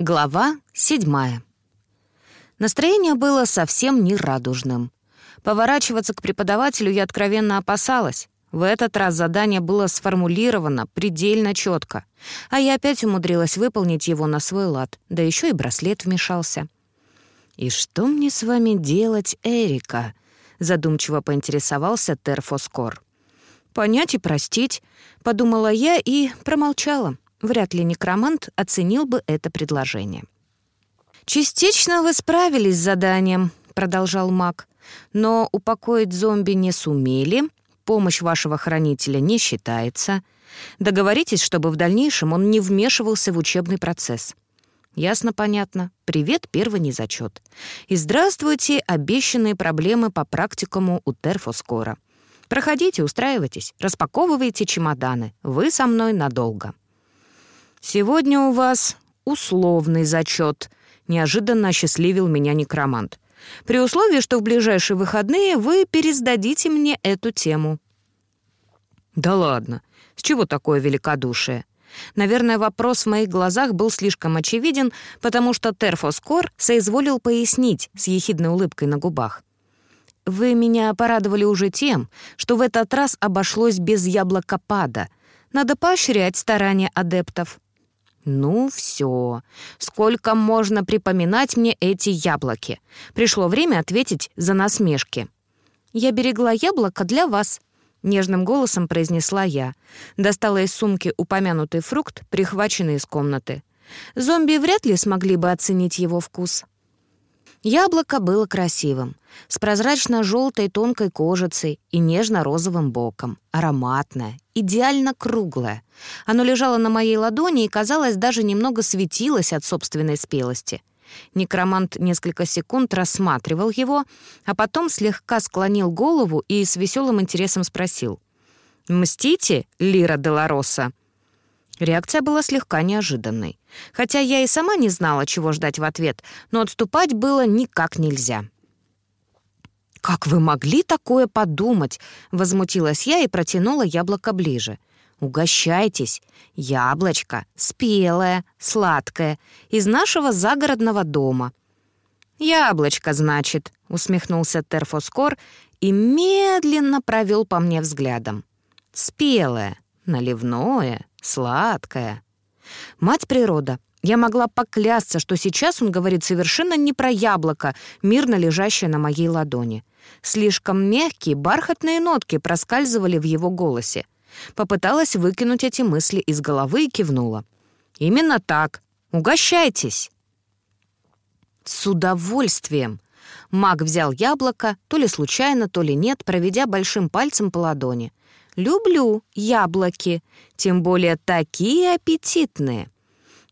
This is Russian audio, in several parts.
Глава седьмая. Настроение было совсем не радужным. Поворачиваться к преподавателю я откровенно опасалась. В этот раз задание было сформулировано предельно четко, а я опять умудрилась выполнить его на свой лад, да еще и браслет вмешался. «И что мне с вами делать, Эрика?» — задумчиво поинтересовался Терфоскор. «Понять и простить», — подумала я и промолчала. Вряд ли некромант оценил бы это предложение. «Частично вы справились с заданием», — продолжал маг. «Но упокоить зомби не сумели, помощь вашего хранителя не считается. Договоритесь, чтобы в дальнейшем он не вмешивался в учебный процесс». Ясно-понятно. Привет, первый незачет. И здравствуйте, обещанные проблемы по практикуму у Терфоскора. Проходите, устраивайтесь, распаковывайте чемоданы. Вы со мной надолго. «Сегодня у вас условный зачет», — неожиданно осчастливил меня некромант. «При условии, что в ближайшие выходные вы пересдадите мне эту тему». «Да ладно, с чего такое великодушие?» Наверное, вопрос в моих глазах был слишком очевиден, потому что Терфоскор соизволил пояснить с ехидной улыбкой на губах. «Вы меня порадовали уже тем, что в этот раз обошлось без яблокопада. Надо поощрять старания адептов». «Ну все. Сколько можно припоминать мне эти яблоки? Пришло время ответить за насмешки». «Я берегла яблоко для вас», — нежным голосом произнесла я. Достала из сумки упомянутый фрукт, прихваченный из комнаты. Зомби вряд ли смогли бы оценить его вкус. Яблоко было красивым, с прозрачно-желтой тонкой кожицей и нежно-розовым боком, ароматное, идеально круглое. Оно лежало на моей ладони и, казалось, даже немного светилось от собственной спелости. Некромант несколько секунд рассматривал его, а потом слегка склонил голову и с веселым интересом спросил. «Мстите, Лира Делароса?» Реакция была слегка неожиданной. Хотя я и сама не знала, чего ждать в ответ, но отступать было никак нельзя. «Как вы могли такое подумать?» — возмутилась я и протянула яблоко ближе. «Угощайтесь. Яблочко спелое, сладкое, из нашего загородного дома». «Яблочко, значит», — усмехнулся Терфоскор и медленно провел по мне взглядом. «Спелое, наливное, сладкое. Мать природа, я могла поклясться, что сейчас он говорит совершенно не про яблоко, мирно лежащее на моей ладони. Слишком мягкие, бархатные нотки проскальзывали в его голосе. Попыталась выкинуть эти мысли из головы и кивнула. «Именно так. Угощайтесь!» «С удовольствием!» Маг взял яблоко, то ли случайно, то ли нет, проведя большим пальцем по ладони. Люблю яблоки, тем более такие аппетитные.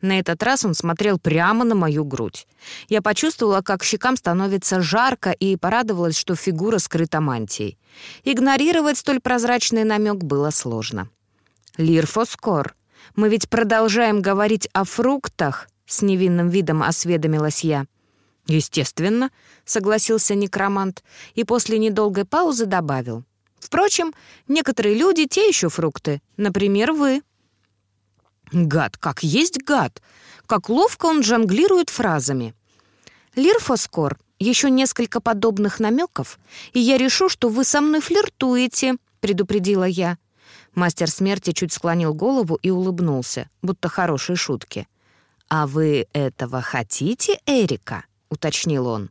На этот раз он смотрел прямо на мою грудь. Я почувствовала, как щекам становится жарко, и порадовалась, что фигура скрыта мантией. Игнорировать столь прозрачный намек было сложно. «Лирфоскор, мы ведь продолжаем говорить о фруктах», — с невинным видом осведомилась я. «Естественно», — согласился некромант, и после недолгой паузы добавил. Впрочем, некоторые люди — те еще фрукты. Например, вы. Гад, как есть гад. Как ловко он жонглирует фразами. Лирфоскор, еще несколько подобных намеков, и я решу, что вы со мной флиртуете, предупредила я. Мастер смерти чуть склонил голову и улыбнулся, будто хорошей шутки. «А вы этого хотите, Эрика?» — уточнил он.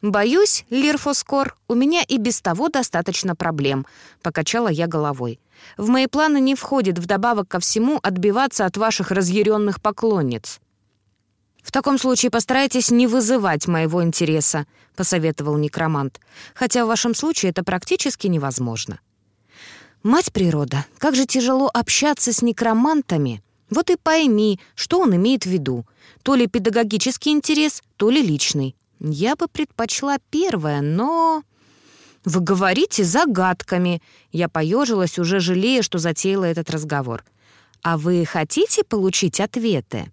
«Боюсь, Лирфоскор, у меня и без того достаточно проблем», — покачала я головой. «В мои планы не входит вдобавок ко всему отбиваться от ваших разъяренных поклонниц». «В таком случае постарайтесь не вызывать моего интереса», — посоветовал некромант. «Хотя в вашем случае это практически невозможно». «Мать природа, как же тяжело общаться с некромантами!» Вот и пойми, что он имеет в виду. То ли педагогический интерес, то ли личный. Я бы предпочла первое, но... «Вы говорите загадками!» Я поежилась, уже жалея, что затеяла этот разговор. «А вы хотите получить ответы?»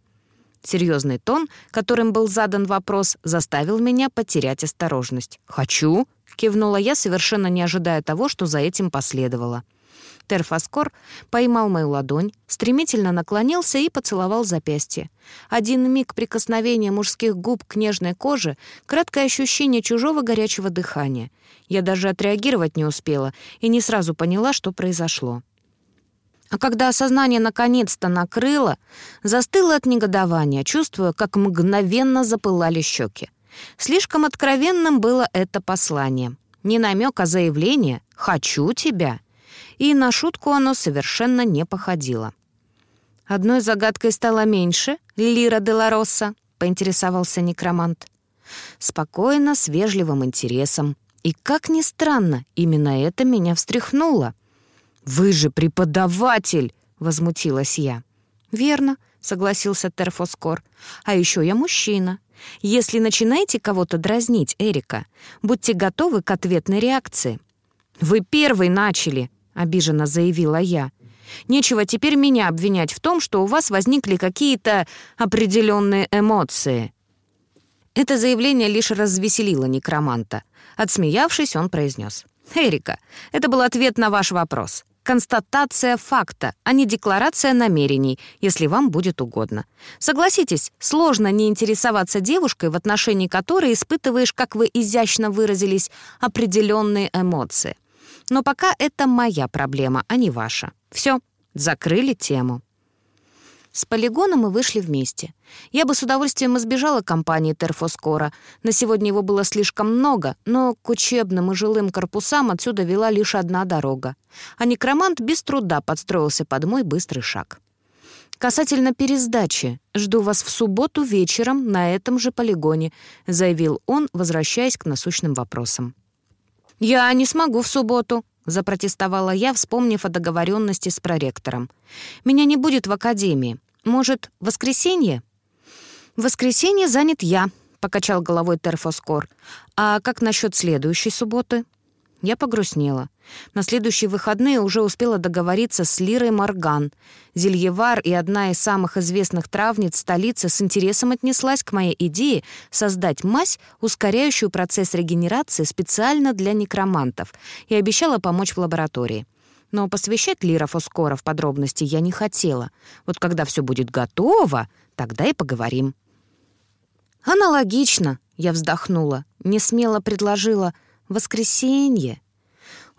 Серьезный тон, которым был задан вопрос, заставил меня потерять осторожность. «Хочу!» — кивнула я, совершенно не ожидая того, что за этим последовало. Терфаскор поймал мою ладонь, стремительно наклонился и поцеловал запястье. Один миг прикосновения мужских губ к нежной коже, краткое ощущение чужого горячего дыхания. Я даже отреагировать не успела и не сразу поняла, что произошло. А когда осознание наконец-то накрыло, застыло от негодования, чувствуя, как мгновенно запылали щеки. Слишком откровенным было это послание. Не намек, а заявление «хочу тебя» и на шутку оно совершенно не походило. «Одной загадкой стало меньше, Лира де Ларосса», — поинтересовался некромант. Спокойно, с вежливым интересом. И, как ни странно, именно это меня встряхнуло. «Вы же преподаватель!» — возмутилась я. «Верно», — согласился Терфоскор. «А еще я мужчина. Если начинаете кого-то дразнить, Эрика, будьте готовы к ответной реакции». «Вы первый начали», обиженно заявила я. Нечего теперь меня обвинять в том, что у вас возникли какие-то определенные эмоции. Это заявление лишь развеселило некроманта. Отсмеявшись, он произнес. «Эрика, это был ответ на ваш вопрос. Констатация факта, а не декларация намерений, если вам будет угодно. Согласитесь, сложно не интересоваться девушкой, в отношении которой испытываешь, как вы изящно выразились, определенные эмоции. Но пока это моя проблема, а не ваша. Все, закрыли тему. С полигона мы вышли вместе. Я бы с удовольствием избежала компании Терфоскора. На сегодня его было слишком много, но к учебным и жилым корпусам отсюда вела лишь одна дорога. А некромант без труда подстроился под мой быстрый шаг. «Касательно пересдачи, жду вас в субботу вечером на этом же полигоне», заявил он, возвращаясь к насущным вопросам. «Я не смогу в субботу», — запротестовала я, вспомнив о договоренности с проректором. «Меня не будет в академии. Может, воскресенье?» «В воскресенье занят я», — покачал головой Терфоскор. «А как насчет следующей субботы?» Я погрустнела. На следующие выходные уже успела договориться с Лирой Морган. Зельевар и одна из самых известных травниц столицы с интересом отнеслась к моей идее создать мазь, ускоряющую процесс регенерации специально для некромантов, и обещала помочь в лаборатории. Но посвящать Лира Фоскора в подробности я не хотела. Вот когда все будет готово, тогда и поговорим. «Аналогично», — я вздохнула, не смело предложила — Воскресенье.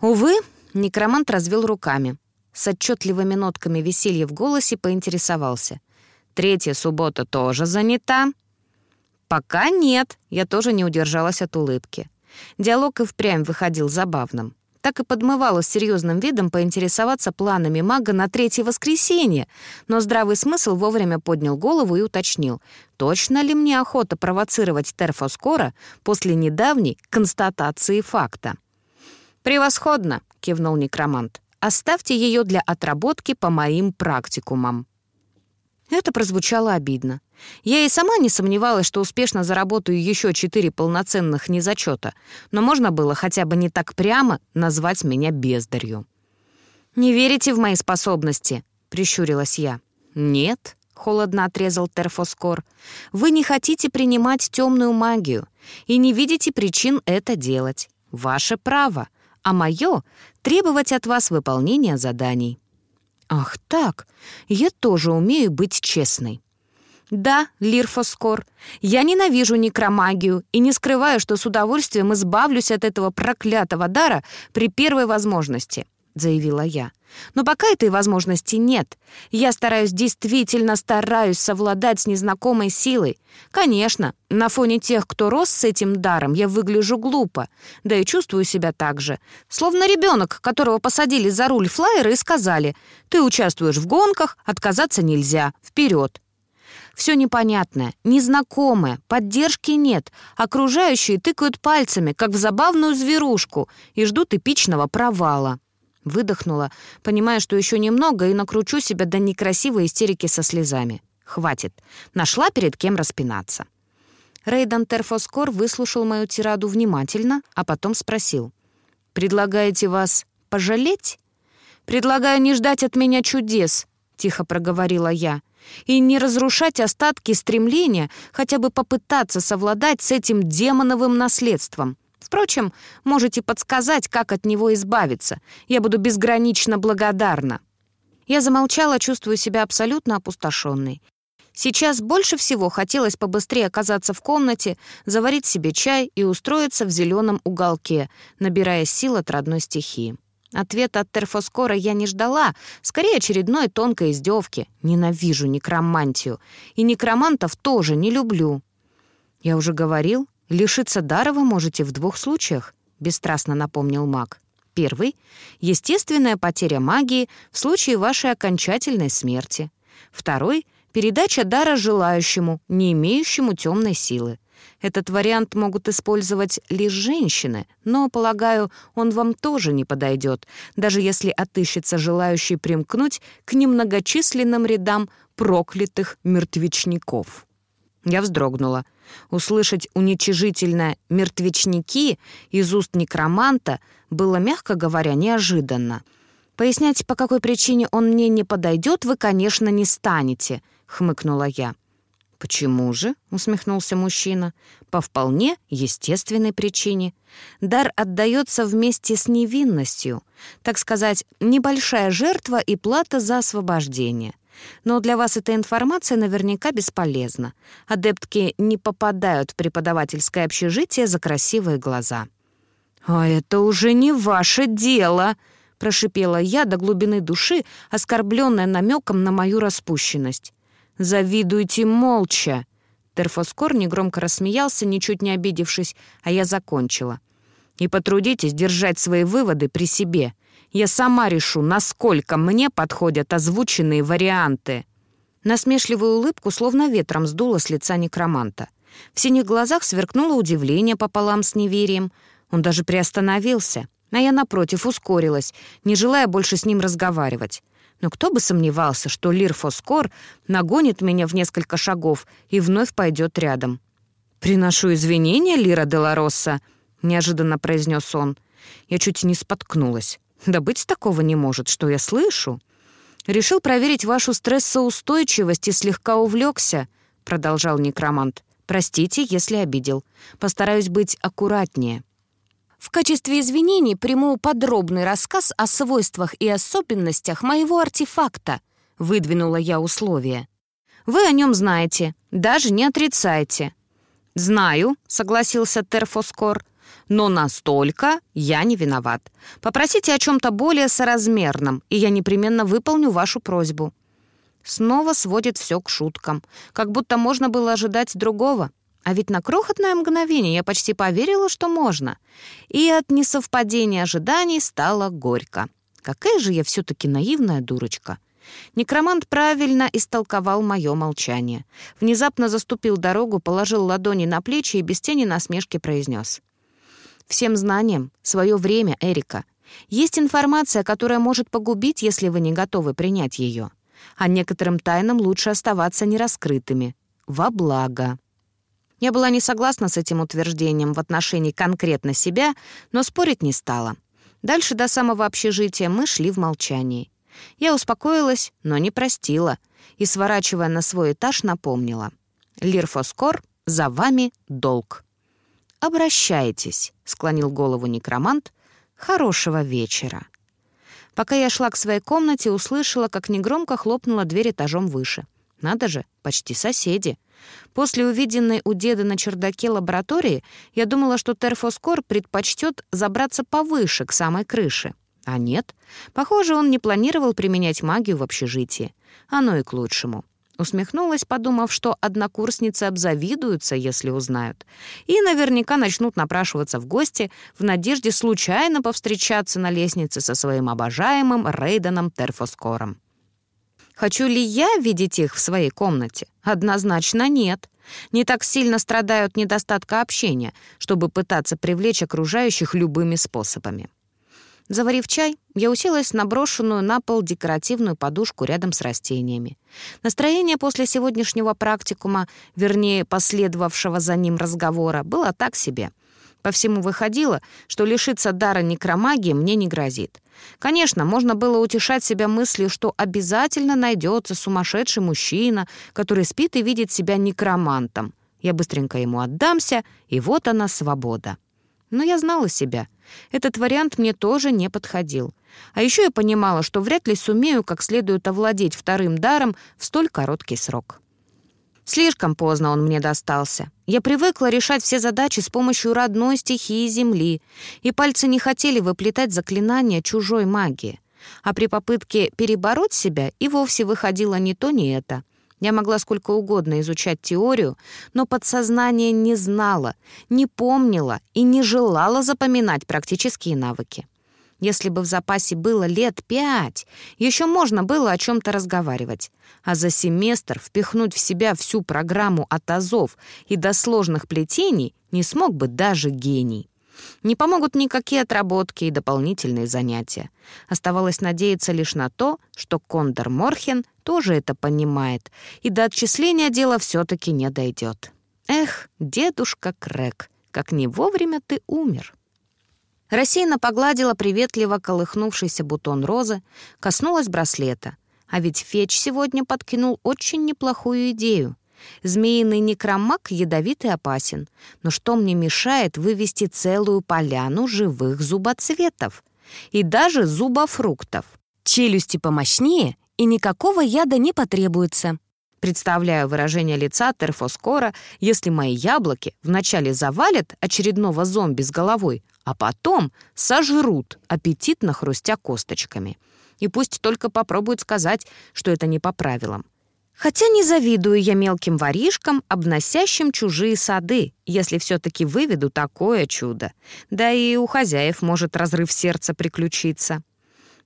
Увы, некромант развел руками. С отчетливыми нотками веселья в голосе поинтересовался. «Третья суббота тоже занята?» «Пока нет», — я тоже не удержалась от улыбки. Диалог и впрямь выходил забавным так и подмывала с серьезным видом поинтересоваться планами мага на третье воскресенье, но здравый смысл вовремя поднял голову и уточнил, точно ли мне охота провоцировать Терфоскора после недавней констатации факта. «Превосходно!» — кивнул некромант. «Оставьте ее для отработки по моим практикумам». Это прозвучало обидно. Я и сама не сомневалась, что успешно заработаю еще четыре полноценных незачета, но можно было хотя бы не так прямо назвать меня бездарью. «Не верите в мои способности?» — прищурилась я. «Нет», — холодно отрезал Терфоскор. «Вы не хотите принимать темную магию и не видите причин это делать. Ваше право, а мое — требовать от вас выполнения заданий». «Ах так, я тоже умею быть честной». «Да, Лирфоскор, я ненавижу некромагию и не скрываю, что с удовольствием избавлюсь от этого проклятого дара при первой возможности», — заявила я. Но пока этой возможности нет. Я стараюсь, действительно стараюсь совладать с незнакомой силой. Конечно, на фоне тех, кто рос с этим даром, я выгляжу глупо. Да и чувствую себя так же. Словно ребенок, которого посадили за руль флайера и сказали, «Ты участвуешь в гонках, отказаться нельзя. Вперед!» Все непонятное, незнакомое, поддержки нет. Окружающие тыкают пальцами, как в забавную зверушку, и ждут эпичного провала. Выдохнула, понимая, что еще немного, и накручу себя до некрасивой истерики со слезами. Хватит. Нашла перед кем распинаться. Рейдан Терфоскор выслушал мою тираду внимательно, а потом спросил. «Предлагаете вас пожалеть?» «Предлагаю не ждать от меня чудес», — тихо проговорила я, «и не разрушать остатки стремления хотя бы попытаться совладать с этим демоновым наследством. Впрочем, можете подсказать, как от него избавиться. Я буду безгранично благодарна». Я замолчала, чувствуя себя абсолютно опустошенной. Сейчас больше всего хотелось побыстрее оказаться в комнате, заварить себе чай и устроиться в зеленом уголке, набирая сил от родной стихии. Ответа от Терфоскора я не ждала, скорее очередной тонкой издевки. Ненавижу некромантию. И некромантов тоже не люблю. Я уже говорил, лишиться дара вы можете в двух случаях, бесстрастно напомнил маг. Первый — естественная потеря магии в случае вашей окончательной смерти. Второй — передача дара желающему, не имеющему темной силы. Этот вариант могут использовать лишь женщины, но, полагаю, он вам тоже не подойдет, даже если отыщется желающий примкнуть к немногочисленным рядам проклятых мертвечников. Я вздрогнула. Услышать уничижительное «мертвечники» из уст некроманта было, мягко говоря, неожиданно. «Пояснять, по какой причине он мне не подойдет, вы, конечно, не станете», — хмыкнула я. «Почему же?» — усмехнулся мужчина. «По вполне естественной причине. Дар отдается вместе с невинностью. Так сказать, небольшая жертва и плата за освобождение. Но для вас эта информация наверняка бесполезна. Адептки не попадают в преподавательское общежитие за красивые глаза». «А это уже не ваше дело!» — прошипела я до глубины души, оскорбленная намеком на мою распущенность. «Завидуйте молча!» Терфоскор негромко рассмеялся, ничуть не обидевшись, а я закончила. «И потрудитесь держать свои выводы при себе. Я сама решу, насколько мне подходят озвученные варианты». Насмешливую улыбку словно ветром сдуло с лица некроманта. В синих глазах сверкнуло удивление пополам с неверием. Он даже приостановился, а я, напротив, ускорилась, не желая больше с ним разговаривать. Но кто бы сомневался, что Лир Фоскор нагонит меня в несколько шагов и вновь пойдет рядом. «Приношу извинения, Лира Деларосса», — неожиданно произнес он. Я чуть не споткнулась. Да быть такого не может, что я слышу. Решил проверить вашу стрессоустойчивость и слегка увлекся, продолжал некромант. Простите, если обидел. Постараюсь быть аккуратнее. В качестве извинений приму подробный рассказ о свойствах и особенностях моего артефакта, выдвинула я условие. Вы о нем знаете, даже не отрицайте. «Знаю», — согласился Терфоскор, «но настолько я не виноват. Попросите о чем-то более соразмерном, и я непременно выполню вашу просьбу». Снова сводит все к шуткам, как будто можно было ожидать другого. А ведь на крохотное мгновение я почти поверила, что можно. И от несовпадения ожиданий стало горько. Какая же я все-таки наивная дурочка. Некромант правильно истолковал мое молчание. Внезапно заступил дорогу, положил ладони на плечи и без тени насмешки произнес. «Всем знаниям свое время, Эрика. Есть информация, которая может погубить, если вы не готовы принять ее. А некоторым тайнам лучше оставаться нераскрытыми. Во благо». Я была не согласна с этим утверждением в отношении конкретно себя, но спорить не стала. Дальше до самого общежития мы шли в молчании. Я успокоилась, но не простила, и, сворачивая на свой этаж, напомнила. «Лирфоскор, за вами долг». «Обращайтесь», — склонил голову некромант. «Хорошего вечера». Пока я шла к своей комнате, услышала, как негромко хлопнула дверь этажом выше. Надо же, почти соседи. После увиденной у деда на чердаке лаборатории я думала, что Терфоскор предпочтет забраться повыше, к самой крыше. А нет, похоже, он не планировал применять магию в общежитии. Оно и к лучшему. Усмехнулась, подумав, что однокурсницы обзавидуются, если узнают. И наверняка начнут напрашиваться в гости в надежде случайно повстречаться на лестнице со своим обожаемым Рейденом Терфоскором. Хочу ли я видеть их в своей комнате? Однозначно нет. Не так сильно страдают недостатка общения, чтобы пытаться привлечь окружающих любыми способами. Заварив чай, я уселась на брошенную на пол декоративную подушку рядом с растениями. Настроение после сегодняшнего практикума, вернее, последовавшего за ним разговора, было так себе — по всему выходило, что лишиться дара некромагии мне не грозит. Конечно, можно было утешать себя мыслью, что обязательно найдется сумасшедший мужчина, который спит и видит себя некромантом. Я быстренько ему отдамся, и вот она свобода. Но я знала себя. Этот вариант мне тоже не подходил. А еще я понимала, что вряд ли сумею как следует овладеть вторым даром в столь короткий срок. Слишком поздно он мне достался. Я привыкла решать все задачи с помощью родной стихии Земли, и пальцы не хотели выплетать заклинания чужой магии. А при попытке перебороть себя и вовсе выходило не то, ни это. Я могла сколько угодно изучать теорию, но подсознание не знало, не помнило и не желало запоминать практические навыки. Если бы в запасе было лет пять, еще можно было о чем-то разговаривать. А за семестр впихнуть в себя всю программу от азов и до сложных плетений не смог бы даже гений. Не помогут никакие отработки и дополнительные занятия. Оставалось надеяться лишь на то, что Кондор Морхен тоже это понимает, и до отчисления дело все-таки не дойдет. Эх, дедушка Крэк, как не вовремя ты умер. Рассеянно погладила приветливо колыхнувшийся бутон розы, коснулась браслета. А ведь Феч сегодня подкинул очень неплохую идею. Змеиный некромаг ядовит и опасен. Но что мне мешает вывести целую поляну живых зубоцветов? И даже зубофруктов. Челюсти помощнее, и никакого яда не потребуется. Представляю выражение лица Терфоскора, если мои яблоки вначале завалят очередного зомби с головой, а потом сожрут, аппетитно хрустя косточками. И пусть только попробуют сказать, что это не по правилам. Хотя не завидую я мелким воришкам, обносящим чужие сады, если все-таки выведу такое чудо. Да и у хозяев может разрыв сердца приключиться.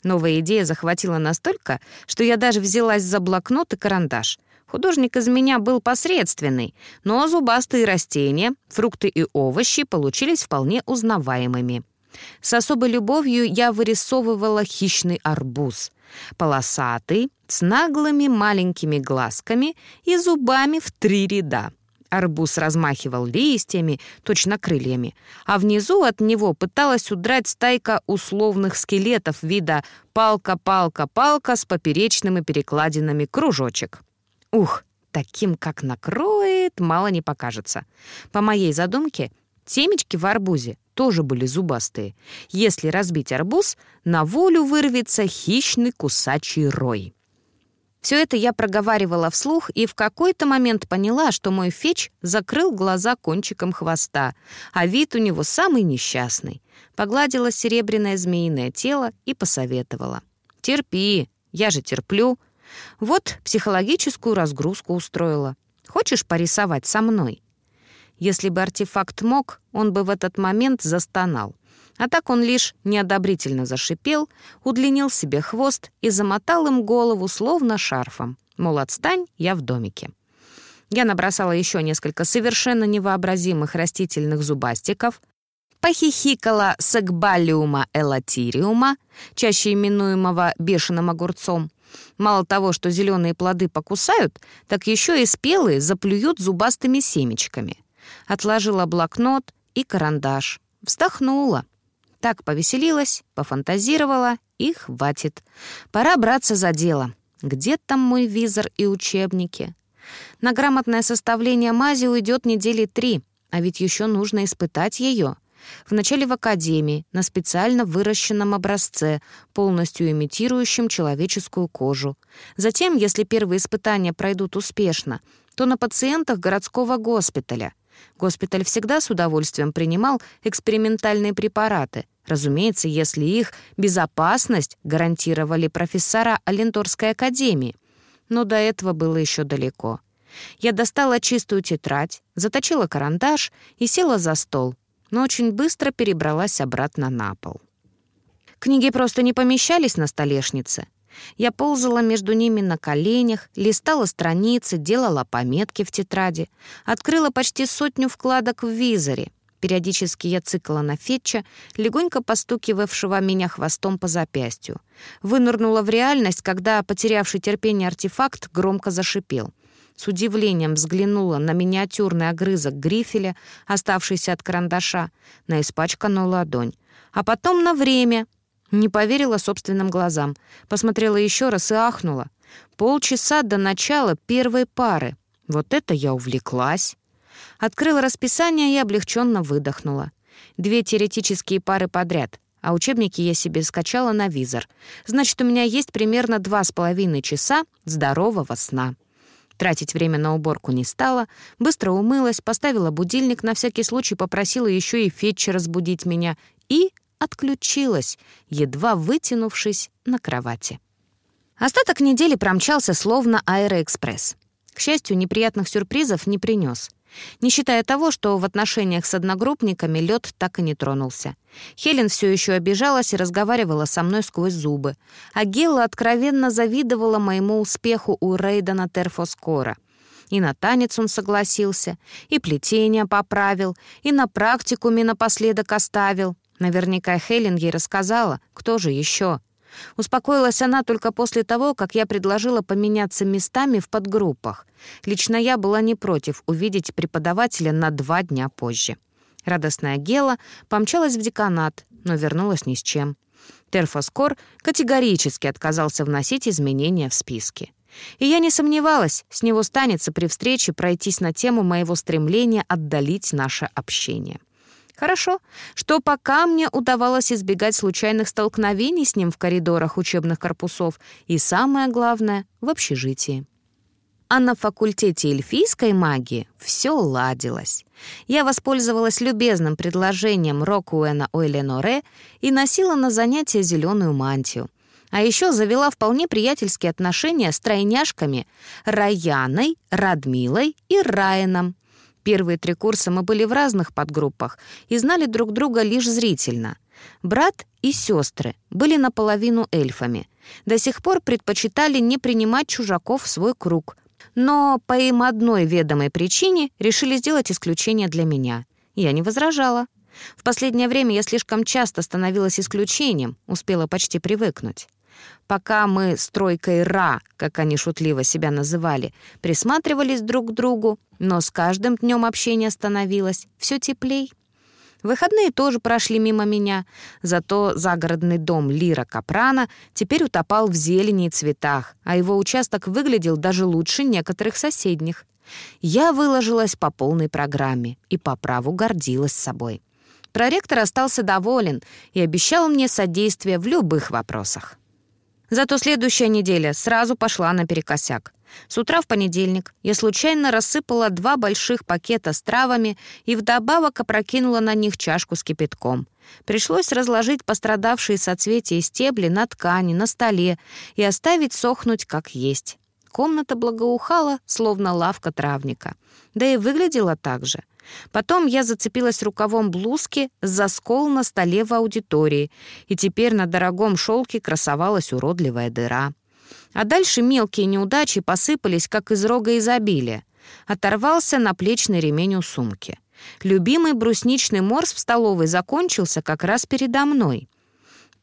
Новая идея захватила настолько, что я даже взялась за блокнот и карандаш — Художник из меня был посредственный, но зубастые растения, фрукты и овощи получились вполне узнаваемыми. С особой любовью я вырисовывала хищный арбуз. Полосатый, с наглыми маленькими глазками и зубами в три ряда. Арбуз размахивал листьями, точно крыльями, а внизу от него пыталась удрать стайка условных скелетов вида «палка-палка-палка» с поперечными перекладинами кружочек. Ух, таким как накроет, мало не покажется. По моей задумке, семечки в арбузе тоже были зубастые. Если разбить арбуз, на волю вырвется хищный кусачий рой. Все это я проговаривала вслух и в какой-то момент поняла, что мой феч закрыл глаза кончиком хвоста, а вид у него самый несчастный. Погладила серебряное змеиное тело и посоветовала. «Терпи, я же терплю», вот психологическую разгрузку устроила. Хочешь порисовать со мной? Если бы артефакт мог, он бы в этот момент застонал. А так он лишь неодобрительно зашипел, удлинил себе хвост и замотал им голову словно шарфом. Мол, отстань, я в домике. Я набросала еще несколько совершенно невообразимых растительных зубастиков, похихикала с экбалиума элатириума, чаще именуемого бешеным огурцом, Мало того, что зеленые плоды покусают, так еще и спелые заплюют зубастыми семечками. Отложила блокнот и карандаш. Вздохнула. Так повеселилась, пофантазировала и хватит. Пора браться за дело. Где там мой визор и учебники? На грамотное составление мази уйдет недели три, а ведь еще нужно испытать ее. Вначале в академии, на специально выращенном образце, полностью имитирующем человеческую кожу. Затем, если первые испытания пройдут успешно, то на пациентах городского госпиталя. Госпиталь всегда с удовольствием принимал экспериментальные препараты, разумеется, если их безопасность гарантировали профессора Аленторской академии. Но до этого было еще далеко. Я достала чистую тетрадь, заточила карандаш и села за стол, но очень быстро перебралась обратно на пол. Книги просто не помещались на столешнице. Я ползала между ними на коленях, листала страницы, делала пометки в тетради, открыла почти сотню вкладок в визоре. Периодически я цикла на Фетча, легонько постукивавшего меня хвостом по запястью. Вынырнула в реальность, когда потерявший терпение артефакт громко зашипел — с удивлением взглянула на миниатюрный огрызок грифеля, оставшийся от карандаша, на испачканную ладонь. А потом на время. Не поверила собственным глазам. Посмотрела еще раз и ахнула. Полчаса до начала первой пары. Вот это я увлеклась. Открыла расписание и облегченно выдохнула. Две теоретические пары подряд, а учебники я себе скачала на визор. Значит, у меня есть примерно два с половиной часа здорового сна. Тратить время на уборку не стала, быстро умылась, поставила будильник, на всякий случай попросила еще и Фетча разбудить меня и отключилась, едва вытянувшись на кровати. Остаток недели промчался словно аэроэкспресс. К счастью, неприятных сюрпризов не принес. Не считая того, что в отношениях с одногруппниками лед так и не тронулся. Хелен все еще обижалась и разговаривала со мной сквозь зубы, а Гелла откровенно завидовала моему успеху у Рейдена Терфоскора. И на танец он согласился, и плетение поправил, и на практикуме напоследок оставил. Наверняка Хелен ей рассказала, кто же еще. Успокоилась она только после того, как я предложила поменяться местами в подгруппах. Лично я была не против увидеть преподавателя на два дня позже. Радостная Гела помчалась в деканат, но вернулась ни с чем. Терфоскор категорически отказался вносить изменения в списки. И я не сомневалась, с него станется при встрече пройтись на тему моего стремления отдалить наше общение. Хорошо, что пока мне удавалось избегать случайных столкновений с ним в коридорах учебных корпусов и, самое главное, в общежитии. А на факультете эльфийской магии все ладилось. Я воспользовалась любезным предложением Рокуэна Ойленоре и носила на занятия зеленую мантию. А еще завела вполне приятельские отношения с тройняшками Раяной, Радмилой и Райаном, Первые три курса мы были в разных подгруппах и знали друг друга лишь зрительно. Брат и сестры были наполовину эльфами. До сих пор предпочитали не принимать чужаков в свой круг. Но по им одной ведомой причине решили сделать исключение для меня. Я не возражала. В последнее время я слишком часто становилась исключением, успела почти привыкнуть. Пока мы с тройкой «Ра», как они шутливо себя называли, присматривались друг к другу, но с каждым днем общение становилось все теплей. Выходные тоже прошли мимо меня, зато загородный дом Лира Капрана теперь утопал в зелени и цветах, а его участок выглядел даже лучше некоторых соседних. Я выложилась по полной программе и по праву гордилась собой. Проректор остался доволен и обещал мне содействие в любых вопросах. Зато следующая неделя сразу пошла наперекосяк. С утра в понедельник я случайно рассыпала два больших пакета с травами и вдобавок опрокинула на них чашку с кипятком. Пришлось разложить пострадавшие соцветия и стебли на ткани, на столе и оставить сохнуть как есть. Комната благоухала, словно лавка травника. Да и выглядела так же. Потом я зацепилась рукавом блузки за скол на столе в аудитории, и теперь на дорогом шелке красовалась уродливая дыра. А дальше мелкие неудачи посыпались, как из рога изобилия. Оторвался наплечный ремень у сумки. Любимый брусничный морс в столовой закончился как раз передо мной.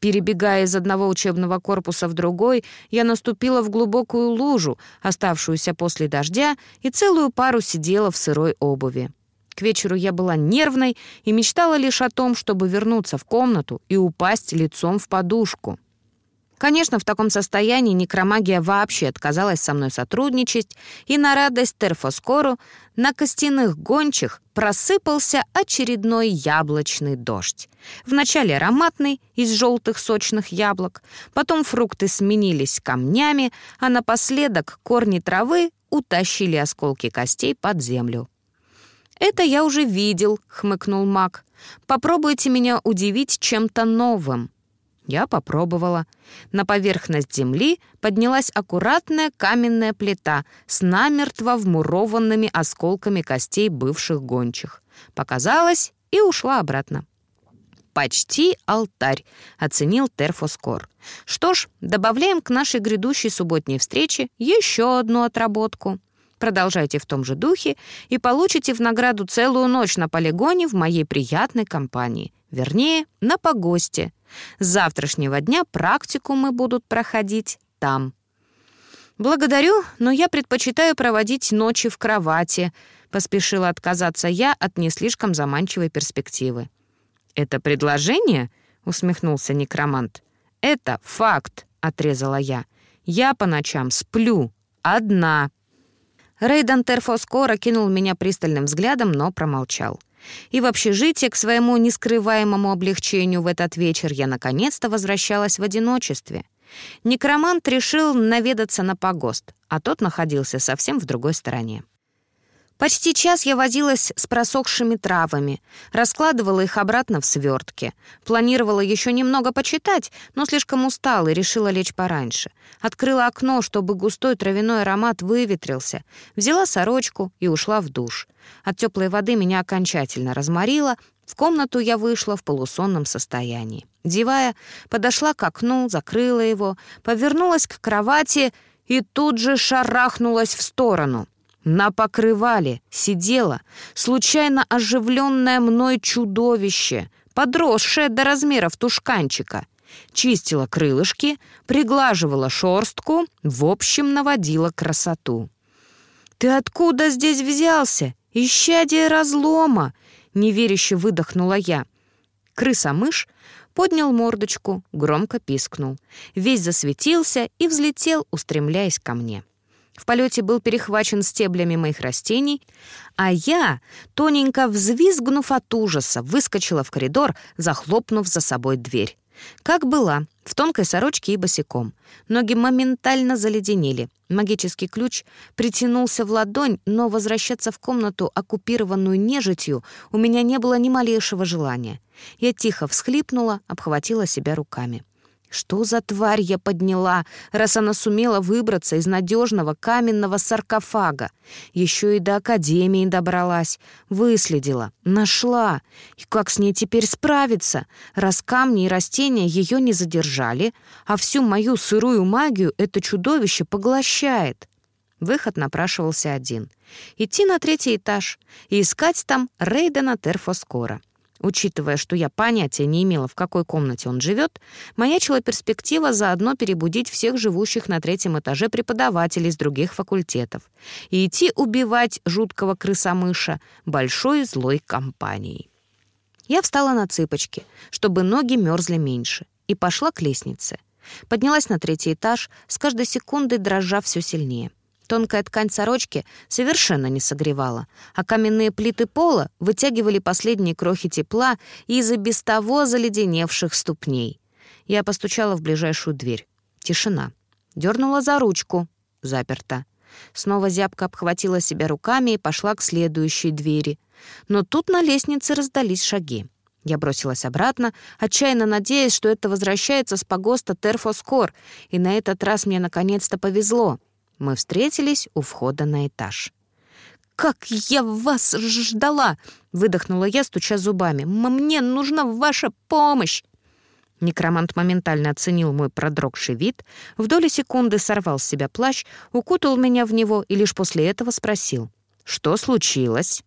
Перебегая из одного учебного корпуса в другой, я наступила в глубокую лужу, оставшуюся после дождя, и целую пару сидела в сырой обуви. К вечеру я была нервной и мечтала лишь о том, чтобы вернуться в комнату и упасть лицом в подушку. Конечно, в таком состоянии некромагия вообще отказалась со мной сотрудничать, и на радость Терфоскору на костяных гончих просыпался очередной яблочный дождь. Вначале ароматный, из желтых сочных яблок, потом фрукты сменились камнями, а напоследок корни травы утащили осколки костей под землю. «Это я уже видел», — хмыкнул маг. «Попробуйте меня удивить чем-то новым». Я попробовала. На поверхность земли поднялась аккуратная каменная плита с намертво вмурованными осколками костей бывших гончих. Показалась и ушла обратно. «Почти алтарь», — оценил Терфоскор. «Что ж, добавляем к нашей грядущей субботней встрече еще одну отработку». Продолжайте в том же духе и получите в награду целую ночь на полигоне в моей приятной компании. Вернее, на погосте. С завтрашнего дня практикумы будут проходить там. «Благодарю, но я предпочитаю проводить ночи в кровати», — поспешила отказаться я от не слишком заманчивой перспективы. «Это предложение?» — усмехнулся некромант. «Это факт», — отрезала я. «Я по ночам сплю. Одна». Рейдан Терфоскора кинул меня пристальным взглядом, но промолчал. И в общежитие к своему нескрываемому облегчению в этот вечер я наконец-то возвращалась в одиночестве. Некромант решил наведаться на погост, а тот находился совсем в другой стороне. Почти час я возилась с просохшими травами, раскладывала их обратно в свертки. Планировала еще немного почитать, но слишком устала и решила лечь пораньше. Открыла окно, чтобы густой травяной аромат выветрился, взяла сорочку и ушла в душ. От теплой воды меня окончательно разморило, в комнату я вышла в полусонном состоянии. Девая, подошла к окну, закрыла его, повернулась к кровати и тут же шарахнулась в сторону — на покрывале сидело случайно оживленное мной чудовище, подросшее до размеров тушканчика. Чистила крылышки, приглаживала шорстку, в общем, наводила красоту. «Ты откуда здесь взялся? Исчадие разлома!» — неверяще выдохнула я. Крыса-мышь поднял мордочку, громко пискнул. Весь засветился и взлетел, устремляясь ко мне. В полете был перехвачен стеблями моих растений, а я, тоненько взвизгнув от ужаса, выскочила в коридор, захлопнув за собой дверь. Как была, в тонкой сорочке и босиком. Ноги моментально заледенели. Магический ключ притянулся в ладонь, но возвращаться в комнату, оккупированную нежитью, у меня не было ни малейшего желания. Я тихо всхлипнула, обхватила себя руками. Что за тварь я подняла, раз она сумела выбраться из надежного каменного саркофага? Еще и до академии добралась, выследила, нашла. И как с ней теперь справиться, раз камни и растения ее не задержали, а всю мою сырую магию это чудовище поглощает? Выход напрашивался один. Идти на третий этаж и искать там Рейдена Терфоскора. Учитывая, что я понятия не имела, в какой комнате он живет, маячила перспектива заодно перебудить всех живущих на третьем этаже преподавателей с других факультетов и идти убивать жуткого крысомыша большой злой компанией. Я встала на цыпочки, чтобы ноги мерзли меньше, и пошла к лестнице. Поднялась на третий этаж, с каждой секундой дрожа все сильнее. Тонкая ткань сорочки совершенно не согревала, а каменные плиты пола вытягивали последние крохи тепла из-за без того заледеневших ступней. Я постучала в ближайшую дверь. Тишина. Дернула за ручку. Заперта. Снова зябко обхватила себя руками и пошла к следующей двери. Но тут на лестнице раздались шаги. Я бросилась обратно, отчаянно надеясь, что это возвращается с погоста Терфоскор, и на этот раз мне наконец-то повезло. Мы встретились у входа на этаж. «Как я вас ждала!» — выдохнула я, стуча зубами. «Мне нужна ваша помощь!» Некромант моментально оценил мой продрогший вид, в доли секунды сорвал с себя плащ, укутал меня в него и лишь после этого спросил. «Что случилось?»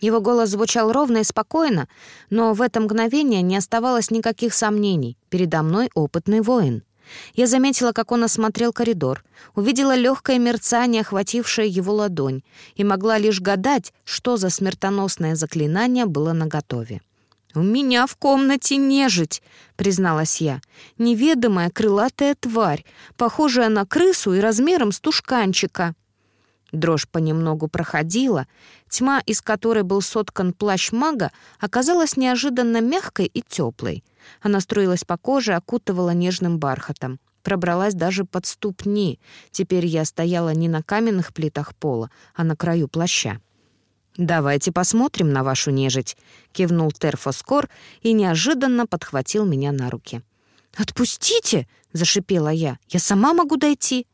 Его голос звучал ровно и спокойно, но в это мгновение не оставалось никаких сомнений. Передо мной опытный воин. Я заметила, как он осмотрел коридор, увидела легкое мерцание, охватившее его ладонь, и могла лишь гадать, что за смертоносное заклинание было наготове. «У меня в комнате нежить», — призналась я. «Неведомая крылатая тварь, похожая на крысу и размером с тушканчика». Дрожь понемногу проходила, тьма, из которой был соткан плащ мага, оказалась неожиданно мягкой и теплой. Она струилась по коже, окутывала нежным бархатом. Пробралась даже под ступни. Теперь я стояла не на каменных плитах пола, а на краю плаща. «Давайте посмотрим на вашу нежить», — кивнул Терфоскор и неожиданно подхватил меня на руки. «Отпустите!» — зашипела я. «Я сама могу дойти».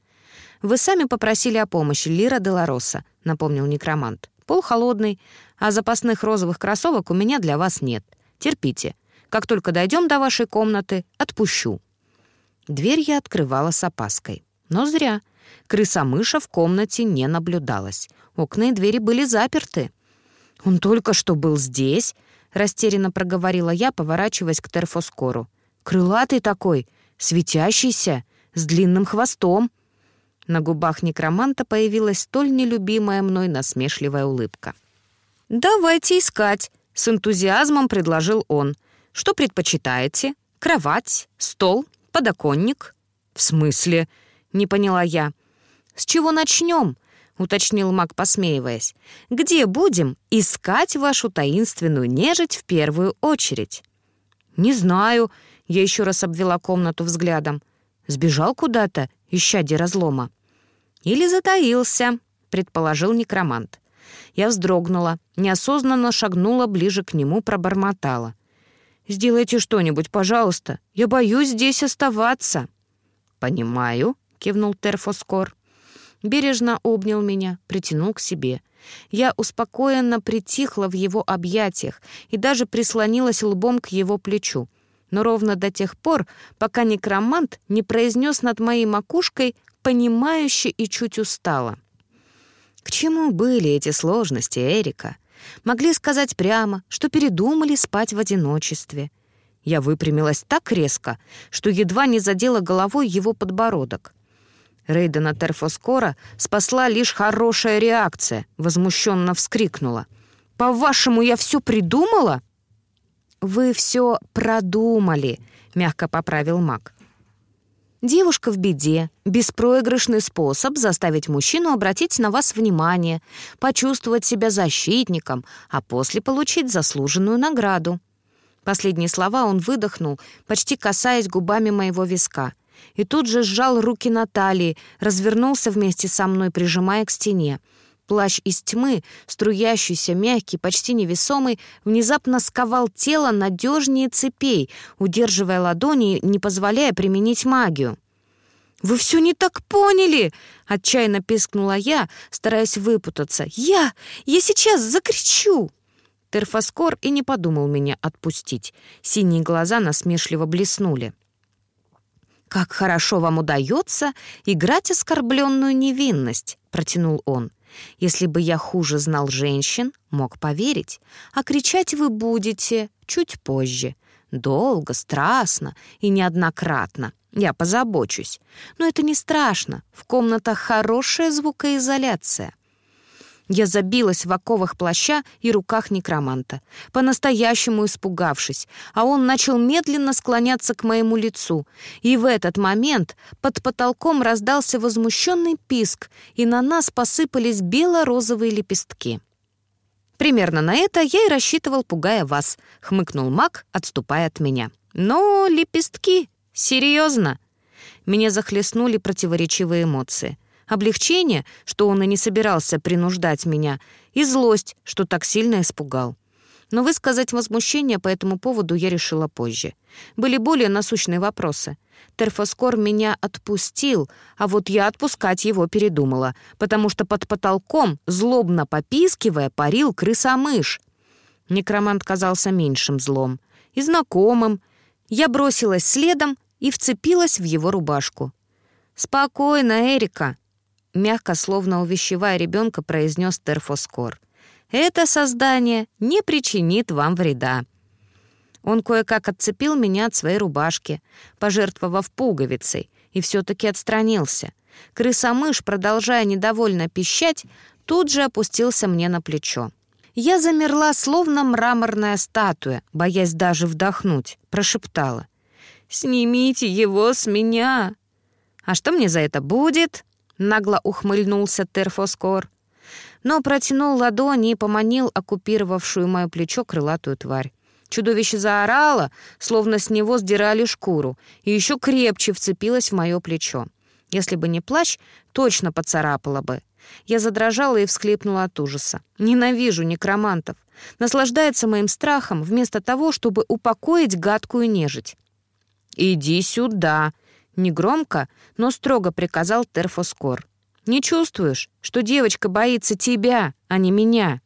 «Вы сами попросили о помощи, Лира Делароса», — напомнил некромант. «Пол холодный, а запасных розовых кроссовок у меня для вас нет. Терпите. Как только дойдем до вашей комнаты, отпущу». Дверь я открывала с опаской. Но зря. Крыса-мыша в комнате не наблюдалась. Окна и двери были заперты. «Он только что был здесь», — растерянно проговорила я, поворачиваясь к Терфоскору. «Крылатый такой, светящийся, с длинным хвостом». На губах некроманта появилась столь нелюбимая мной насмешливая улыбка. «Давайте искать», — с энтузиазмом предложил он — что предпочитаете? Кровать, стол, подоконник?» «В смысле?» — не поняла я. «С чего начнем?» — уточнил маг, посмеиваясь. «Где будем искать вашу таинственную нежить в первую очередь?» «Не знаю», — я еще раз обвела комнату взглядом. «Сбежал куда-то, ища разлома». «Или затаился», — предположил некромант. Я вздрогнула, неосознанно шагнула ближе к нему, пробормотала. «Сделайте что-нибудь, пожалуйста. Я боюсь здесь оставаться». «Понимаю», — кивнул Терфоскор бережно обнял меня, притянул к себе. Я успокоенно притихла в его объятиях и даже прислонилась лбом к его плечу. Но ровно до тех пор, пока некромант не произнес над моей макушкой понимающе и чуть устало. К чему были эти сложности, Эрика? Могли сказать прямо, что передумали спать в одиночестве. Я выпрямилась так резко, что едва не задела головой его подбородок. Рейдена Терфоскора спасла лишь хорошая реакция, возмущенно вскрикнула. «По-вашему, я все придумала?» «Вы все продумали», — мягко поправил маг. Девушка в беде — беспроигрышный способ заставить мужчину обратить на вас внимание, почувствовать себя защитником, а после получить заслуженную награду. Последние слова он выдохнул, почти касаясь губами моего виска и тут же сжал руки Натальи, развернулся вместе со мной, прижимая к стене. Плащ из тьмы, струящийся, мягкий, почти невесомый, внезапно сковал тело надежнее цепей, удерживая ладони, не позволяя применить магию. «Вы все не так поняли!» — отчаянно пискнула я, стараясь выпутаться. «Я! Я сейчас закричу!» Терфоскор и не подумал меня отпустить. Синие глаза насмешливо блеснули. «Как хорошо вам удается играть оскорбленную невинность», — протянул он. «Если бы я хуже знал женщин, мог поверить. А кричать вы будете чуть позже. Долго, страстно и неоднократно. Я позабочусь. Но это не страшно. В комнатах хорошая звукоизоляция. Я забилась в оковах плаща и руках некроманта, по-настоящему испугавшись, а он начал медленно склоняться к моему лицу. И в этот момент под потолком раздался возмущенный писк, и на нас посыпались бело-розовые лепестки. «Примерно на это я и рассчитывал, пугая вас», — хмыкнул маг, отступая от меня. «Но лепестки? Серьезно?» Меня захлестнули противоречивые эмоции — облегчение, что он и не собирался принуждать меня, и злость, что так сильно испугал. Но высказать возмущение по этому поводу я решила позже. Были более насущные вопросы. Терфоскор меня отпустил, а вот я отпускать его передумала, потому что под потолком, злобно попискивая, парил крыса-мышь. Некромант казался меньшим злом и знакомым. Я бросилась следом и вцепилась в его рубашку. «Спокойно, Эрика», мягко, словно увещевая ребенка, произнес Терфоскор. «Это создание не причинит вам вреда». Он кое-как отцепил меня от своей рубашки, пожертвовав пуговицей, и все-таки отстранился. Крыса-мышь, продолжая недовольно пищать, тут же опустился мне на плечо. Я замерла, словно мраморная статуя, боясь даже вдохнуть, прошептала. «Снимите его с меня!» «А что мне за это будет?» Нагло ухмыльнулся Терфоскор, но протянул ладони и поманил оккупировавшую мое плечо крылатую тварь. Чудовище заорало, словно с него сдирали шкуру, и еще крепче вцепилось в мое плечо. Если бы не плащ, точно поцарапало бы. Я задрожала и всхлипнула от ужаса. Ненавижу некромантов. Наслаждается моим страхом вместо того, чтобы упокоить гадкую нежить. «Иди сюда!» Негромко, но строго приказал Терфоскор. «Не чувствуешь, что девочка боится тебя, а не меня?»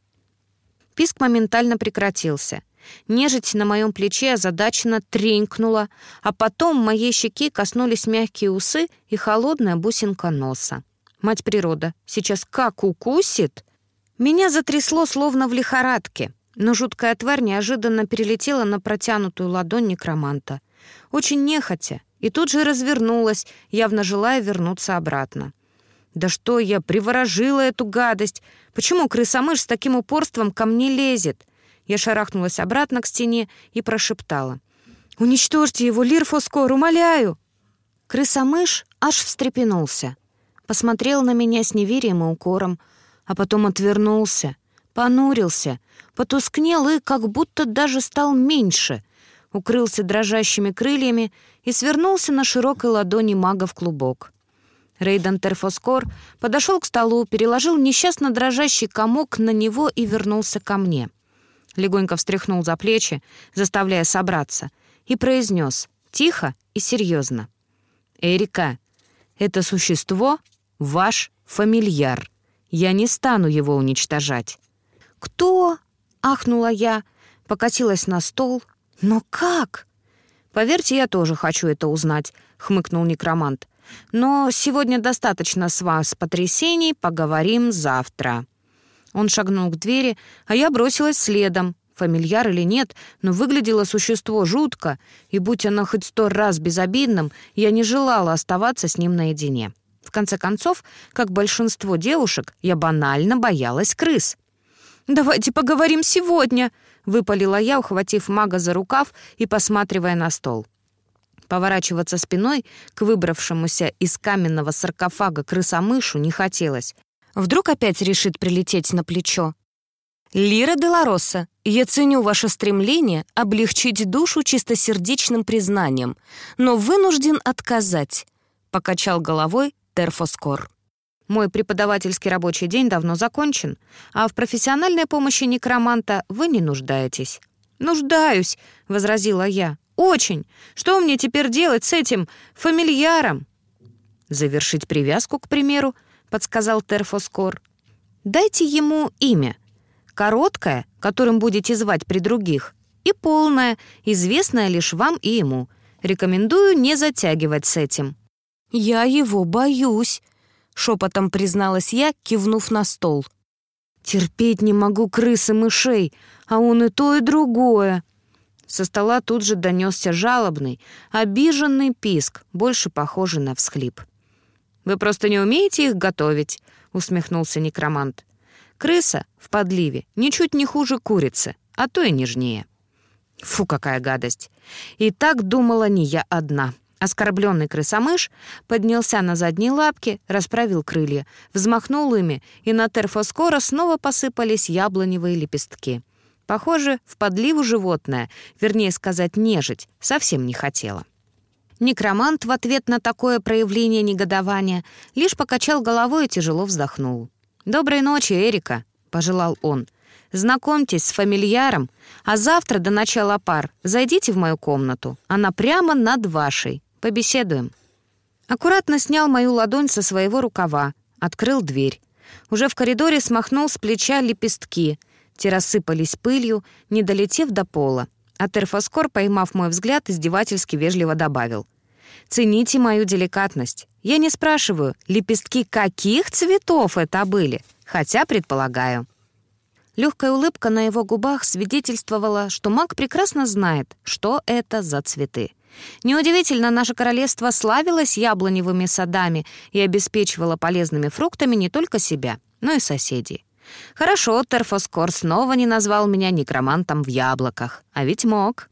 Писк моментально прекратился. Нежить на моем плече озадаченно тренькнула, а потом моей щеки коснулись мягкие усы и холодная бусинка носа. Мать природа, сейчас как укусит? Меня затрясло словно в лихорадке, но жуткая тварь неожиданно перелетела на протянутую ладонь некроманта. Очень нехотя, и тут же развернулась, явно желая вернуться обратно. «Да что я, приворожила эту гадость! Почему крыса-мышь с таким упорством ко мне лезет?» Я шарахнулась обратно к стене и прошептала. «Уничтожьте его, Лирфоскор, умоляю!» Крыса-мышь аж встрепенулся. посмотрел на меня с неверием и укором, а потом отвернулся, понурился, потускнел и как будто даже стал меньше, укрылся дрожащими крыльями и свернулся на широкой ладони мага в клубок. Рейден Терфоскор подошел к столу, переложил несчастно дрожащий комок на него и вернулся ко мне. Легонько встряхнул за плечи, заставляя собраться, и произнес тихо и серьезно. «Эрика, это существо — ваш фамильяр. Я не стану его уничтожать». «Кто?» — ахнула я, покатилась на стол. «Но как?» «Поверьте, я тоже хочу это узнать», — хмыкнул некромант. «Но сегодня достаточно с вас потрясений, поговорим завтра». Он шагнул к двери, а я бросилась следом. Фамильяр или нет, но выглядело существо жутко, и будь оно хоть сто раз безобидным, я не желала оставаться с ним наедине. В конце концов, как большинство девушек, я банально боялась крыс. «Давайте поговорим сегодня», — выпалила я, ухватив мага за рукав и посматривая на стол. Поворачиваться спиной к выбравшемуся из каменного саркофага крысомышу не хотелось. Вдруг опять решит прилететь на плечо. «Лира Делароса, я ценю ваше стремление облегчить душу чистосердечным признанием, но вынужден отказать», — покачал головой Терфоскор. Мой преподавательский рабочий день давно закончен, а в профессиональной помощи некроманта вы не нуждаетесь». «Нуждаюсь», — возразила я. «Очень. Что мне теперь делать с этим фамильяром?» «Завершить привязку, к примеру», — подсказал Терфоскор. «Дайте ему имя. Короткое, которым будете звать при других, и полное, известное лишь вам и ему. Рекомендую не затягивать с этим». «Я его боюсь», — шепотом призналась я, кивнув на стол. «Терпеть не могу крысы мышей, а он и то, и другое». Со стола тут же донесся жалобный, обиженный писк, больше похожий на всхлип. «Вы просто не умеете их готовить», — усмехнулся некромант. «Крыса в подливе ничуть не хуже курицы, а то и нежнее». Фу, какая гадость. И так думала не я одна. Оскорбленный крысомыш поднялся на задние лапки, расправил крылья, взмахнул ими, и на терфоскора снова посыпались яблоневые лепестки. Похоже, в подливу животное, вернее сказать, нежить, совсем не хотела. Некромант в ответ на такое проявление негодования лишь покачал головой и тяжело вздохнул. «Доброй ночи, Эрика», — пожелал он. Знакомьтесь с фамильяром, а завтра до начала пар зайдите в мою комнату. Она прямо над вашей. Побеседуем». Аккуратно снял мою ладонь со своего рукава, открыл дверь. Уже в коридоре смахнул с плеча лепестки. Те рассыпались пылью, не долетев до пола. А Терфоскор, поймав мой взгляд, издевательски вежливо добавил. «Цените мою деликатность. Я не спрашиваю, лепестки каких цветов это были, хотя предполагаю». Легкая улыбка на его губах свидетельствовала, что маг прекрасно знает, что это за цветы. Неудивительно, наше королевство славилось яблоневыми садами и обеспечивало полезными фруктами не только себя, но и соседей. Хорошо, Терфоскор снова не назвал меня некромантом в яблоках, а ведь мог.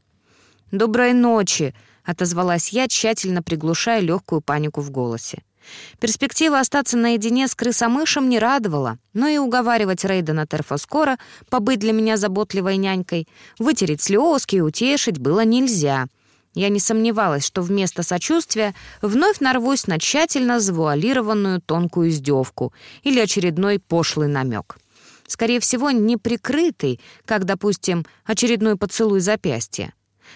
«Доброй ночи», — отозвалась я, тщательно приглушая легкую панику в голосе. Перспектива остаться наедине с крысомышем не радовала, но и уговаривать Рейдена Терфоскора побыть для меня заботливой нянькой, вытереть слезки и утешить было нельзя — я не сомневалась, что вместо сочувствия вновь нарвусь на тщательно завуалированную тонкую издевку или очередной пошлый намек. Скорее всего, неприкрытый, как, допустим, очередной поцелуй запястья.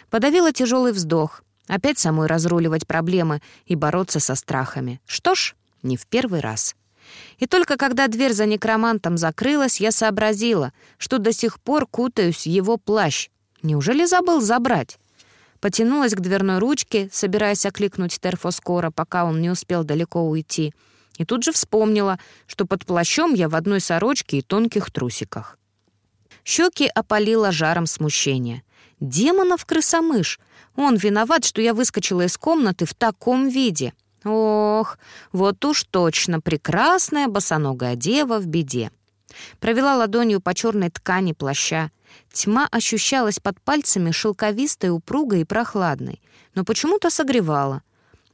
Подавила тяжелый вздох. Опять самой разруливать проблемы и бороться со страхами. Что ж, не в первый раз. И только когда дверь за некромантом закрылась, я сообразила, что до сих пор кутаюсь в его плащ. Неужели забыл забрать? Потянулась к дверной ручке, собираясь окликнуть Терфоскора, пока он не успел далеко уйти. И тут же вспомнила, что под плащом я в одной сорочке и тонких трусиках. Щеки опалило жаром смущения. «Демонов крысомыш! Он виноват, что я выскочила из комнаты в таком виде!» Ох, вот уж точно прекрасная босоногая дева в беде. Провела ладонью по черной ткани плаща. Тьма ощущалась под пальцами шелковистой, упругой и прохладной, но почему-то согревала.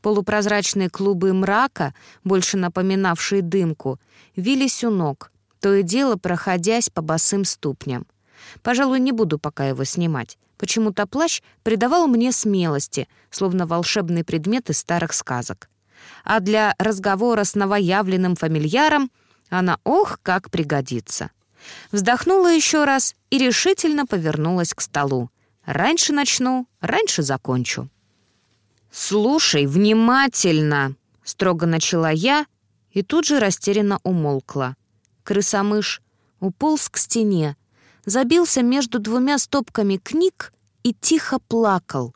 Полупрозрачные клубы мрака, больше напоминавшие дымку, вились у ног, то и дело проходясь по босым ступням. Пожалуй, не буду пока его снимать. Почему-то плащ придавал мне смелости, словно волшебный предмет из старых сказок. А для разговора с новоявленным фамильяром она ох, как пригодится. Вздохнула еще раз и решительно повернулась к столу. Раньше начну, раньше закончу. «Слушай внимательно!» — строго начала я и тут же растерянно умолкла. Крысомыш уполз к стене, забился между двумя стопками книг и тихо плакал.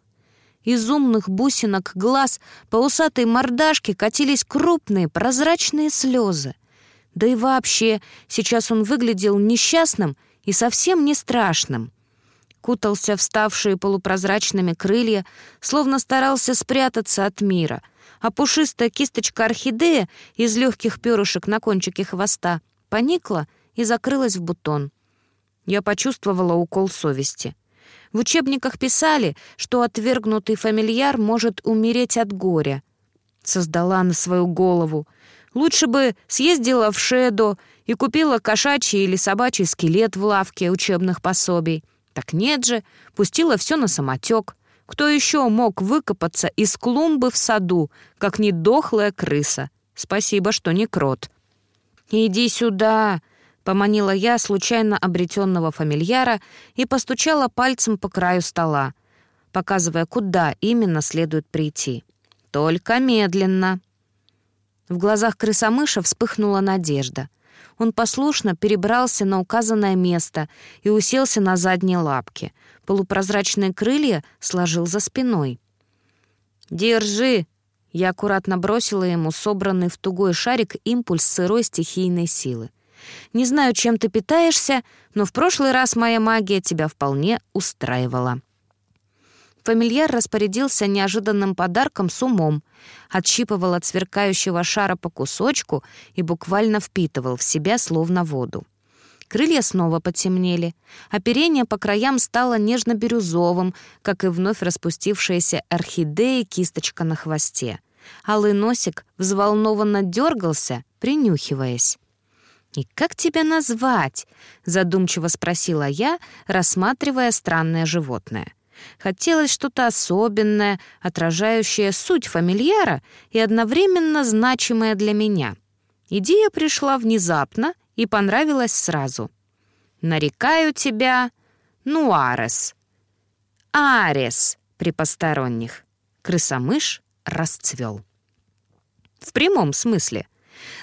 Из умных бусинок глаз по усатой мордашке катились крупные прозрачные слезы. Да и вообще, сейчас он выглядел несчастным и совсем не страшным кутался в ставшие полупрозрачными крылья, словно старался спрятаться от мира, а пушистая кисточка орхидея из легких перышек на кончике хвоста поникла и закрылась в бутон. Я почувствовала укол совести. В учебниках писали, что отвергнутый фамильяр может умереть от горя. Создала на свою голову. Лучше бы съездила в Шедо и купила кошачий или собачий скелет в лавке учебных пособий. Так нет же, пустила все на самотек. Кто еще мог выкопаться из клумбы в саду, как не дохлая крыса? Спасибо, что не крот. «Иди сюда!» — поманила я случайно обретенного фамильяра и постучала пальцем по краю стола, показывая, куда именно следует прийти. «Только медленно!» В глазах крысомыша вспыхнула надежда — он послушно перебрался на указанное место и уселся на задние лапки. Полупрозрачные крылья сложил за спиной. «Держи!» Я аккуратно бросила ему собранный в тугой шарик импульс сырой стихийной силы. «Не знаю, чем ты питаешься, но в прошлый раз моя магия тебя вполне устраивала». Фамильяр распорядился неожиданным подарком с умом, отщипывал от сверкающего шара по кусочку и буквально впитывал в себя словно воду. Крылья снова потемнели, оперение по краям стало нежно-бирюзовым, как и вновь распустившаяся орхидея кисточка на хвосте. Алый носик взволнованно дергался, принюхиваясь. «И как тебя назвать?» — задумчиво спросила я, рассматривая странное животное — Хотелось что-то особенное, отражающее суть фамильяра и одновременно значимое для меня. Идея пришла внезапно и понравилась сразу. «Нарекаю тебя Нуарес». «Арес» при посторонних. Крысомыш расцвел. В прямом смысле.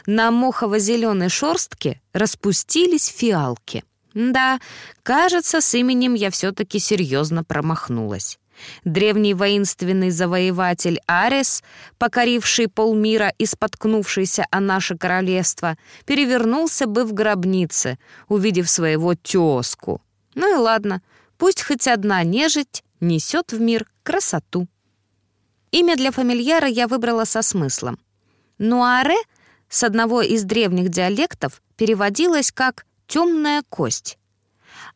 На мохово-зеленой шорстке распустились фиалки — да, кажется, с именем я все-таки серьезно промахнулась. Древний воинственный завоеватель Арес, покоривший полмира и споткнувшийся о наше королевство, перевернулся бы в гробнице, увидев своего тезку. Ну и ладно, пусть хоть одна нежить несет в мир красоту. Имя для фамильяра я выбрала со смыслом. Нуаре с одного из древних диалектов переводилось как темная кость.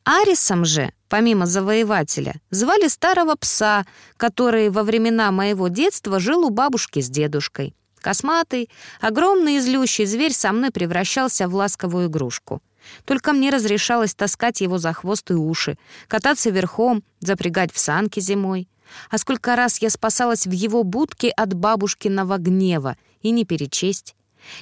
Арисом же, помимо завоевателя, звали старого пса, который во времена моего детства жил у бабушки с дедушкой. Косматый, огромный и злющий зверь со мной превращался в ласковую игрушку. Только мне разрешалось таскать его за хвост и уши, кататься верхом, запрягать в санки зимой. А сколько раз я спасалась в его будке от бабушкиного гнева, и не перечесть.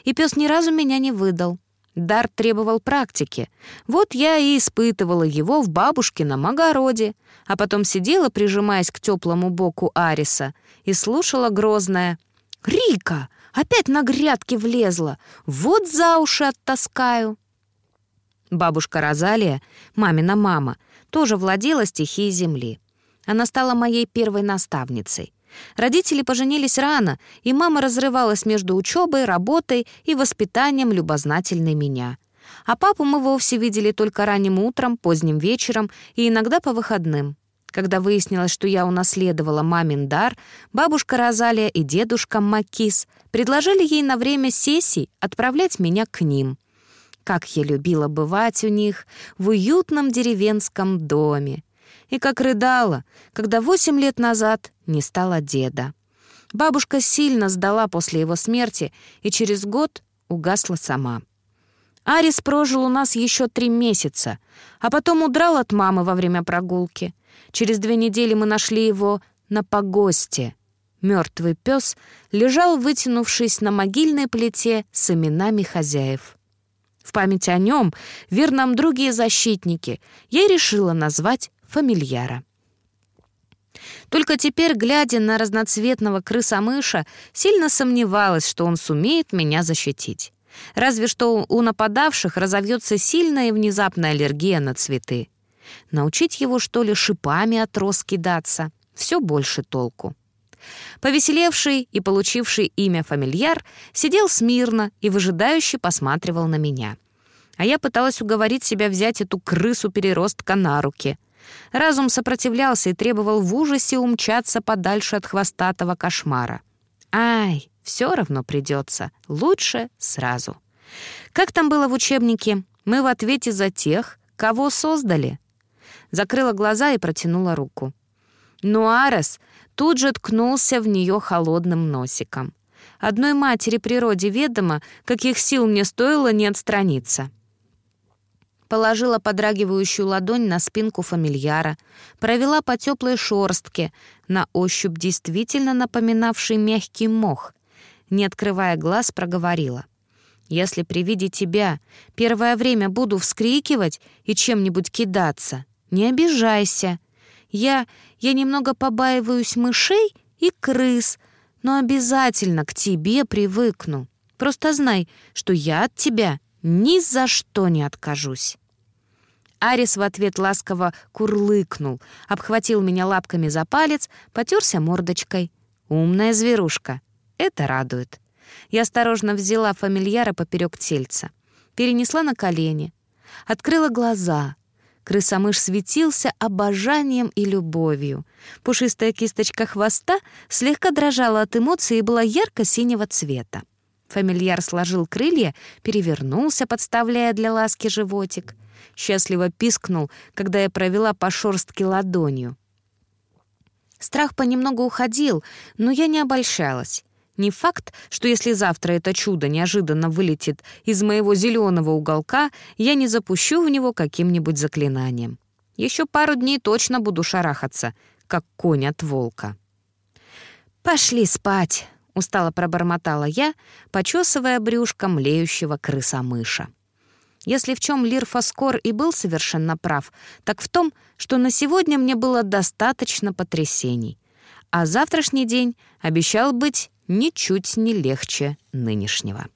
И пес ни разу меня не выдал. Дар требовал практики. Вот я и испытывала его в бабушкином огороде, а потом сидела, прижимаясь к теплому боку Ариса, и слушала грозное «Рика! Опять на грядки влезла! Вот за уши оттаскаю!» Бабушка Розалия, мамина мама, тоже владела стихией земли. Она стала моей первой наставницей. Родители поженились рано, и мама разрывалась между учебой, работой и воспитанием любознательной меня. А папу мы вовсе видели только ранним утром, поздним вечером и иногда по выходным. Когда выяснилось, что я унаследовала мамин дар, бабушка Розалия и дедушка Макис предложили ей на время сессий отправлять меня к ним. Как я любила бывать у них в уютном деревенском доме и как рыдала, когда восемь лет назад не стало деда. Бабушка сильно сдала после его смерти и через год угасла сама. Арис прожил у нас еще три месяца, а потом удрал от мамы во время прогулки. Через две недели мы нашли его на погосте. Мертвый пес лежал, вытянувшись на могильной плите с именами хозяев. В память о нем, верном друге и защитнике, я решила назвать фамильяра. Только теперь, глядя на разноцветного крыса-мыша, сильно сомневалась, что он сумеет меня защитить. Разве что у нападавших разовьется сильная и внезапная аллергия на цветы. Научить его, что ли, шипами от роз кидаться? Все больше толку. Повеселевший и получивший имя фамильяр сидел смирно и выжидающе посматривал на меня. А я пыталась уговорить себя взять эту крысу-переростка на руки. Разум сопротивлялся и требовал в ужасе умчаться подальше от хвостатого кошмара. Ай, все равно придется. Лучше сразу. Как там было в учебнике? Мы в ответе за тех, кого создали. Закрыла глаза и протянула руку. Нуарес тут же ткнулся в нее холодным носиком. Одной матери природе ведомо, каких сил мне стоило не отстраниться. Положила подрагивающую ладонь на спинку фамильяра, провела по теплой шорстке, на ощупь действительно напоминавший мягкий мох. Не открывая глаз, проговорила. «Если при виде тебя первое время буду вскрикивать и чем-нибудь кидаться, не обижайся. Я, я немного побаиваюсь мышей и крыс, но обязательно к тебе привыкну. Просто знай, что я от тебя ни за что не откажусь». Арис в ответ ласково курлыкнул, обхватил меня лапками за палец, потерся мордочкой. «Умная зверушка. Это радует». Я осторожно взяла фамильяра поперек тельца, перенесла на колени, открыла глаза. Крысомыш светился обожанием и любовью. Пушистая кисточка хвоста слегка дрожала от эмоций и была ярко-синего цвета. Фамильяр сложил крылья, перевернулся, подставляя для ласки животик. Счастливо пискнул, когда я провела по шорстке ладонью. Страх понемногу уходил, но я не обольщалась. Не факт, что если завтра это чудо неожиданно вылетит из моего зеленого уголка, я не запущу в него каким-нибудь заклинанием. Еще пару дней точно буду шарахаться, как конь от волка. «Пошли спать», — устало пробормотала я, почесывая брюшком млеющего крыса-мыша. Если в чем Лир Фаскор и был совершенно прав, так в том, что на сегодня мне было достаточно потрясений. А завтрашний день обещал быть ничуть не легче нынешнего.